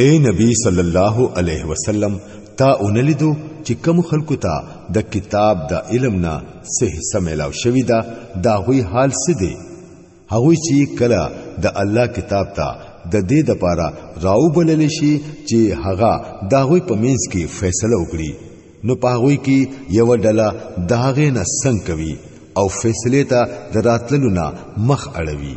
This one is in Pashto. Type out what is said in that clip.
اے نبی صلی الله علیه وسلم تا اونلیدو چې کوم خلکو ته د کتاب د علم نه سه حصہ ملاو شوی دا دا غوی حال څه دی هغه چې کله د الله کتاب ته د دې د پاره راو بلل شي چې هغه دا غوی په مینس کې فیصله وکړي نو په غوی کې یو ډله دا غې نه څنګه کوي او فیصله ته د راتللو نه مخ اړوي